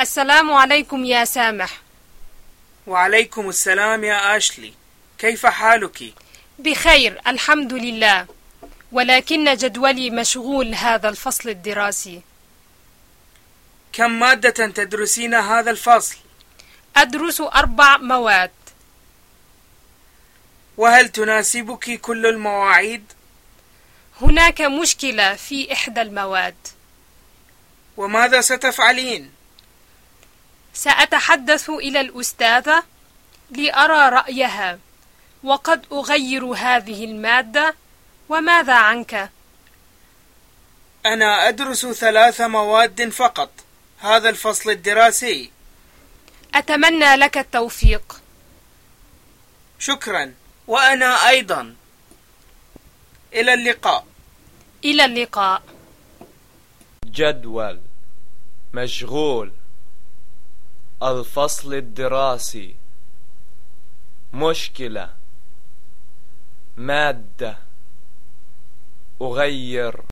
السلام عليكم يا سامح وعليكم السلام يا آشلي كيف حالك؟ بخير الحمد لله ولكن جدولي مشغول هذا الفصل الدراسي كم مادة تدرسين هذا الفصل؟ أدرس أربع مواد وهل تناسبك كل المواعيد؟ هناك مشكلة في إحدى المواد وماذا ستفعلين؟ سأتحدث إلى الأستاذة لأرى رأيها وقد أغير هذه المادة وماذا عنك؟ أنا أدرس ثلاث مواد فقط هذا الفصل الدراسي. أتمنى لك التوفيق. شكرا وأنا أيضا. إلى اللقاء. إلى اللقاء. جدول مشغول. الفصل الدراسي. مشكلة. مادة. أغير.